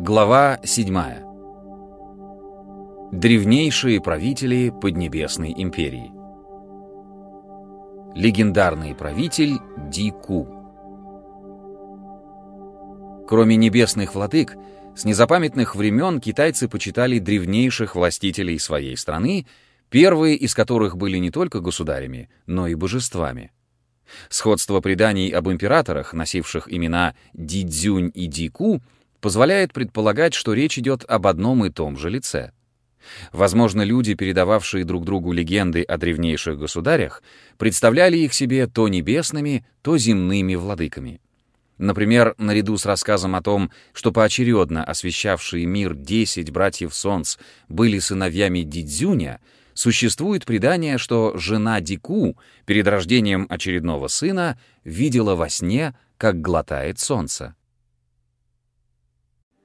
Глава 7. Древнейшие правители Поднебесной империи. Легендарный правитель Дику. Кроме небесных владык, с незапамятных времен китайцы почитали древнейших властителей своей страны, первые из которых были не только государями, но и божествами. Сходство преданий об императорах, носивших имена Дидзюнь и Дику, позволяет предполагать, что речь идет об одном и том же лице. Возможно, люди, передававшие друг другу легенды о древнейших государях, представляли их себе то небесными, то земными владыками. Например, наряду с рассказом о том, что поочередно освещавшие мир десять братьев Солнц были сыновьями Дидзюня, существует предание, что жена Дику перед рождением очередного сына видела во сне, как глотает солнце.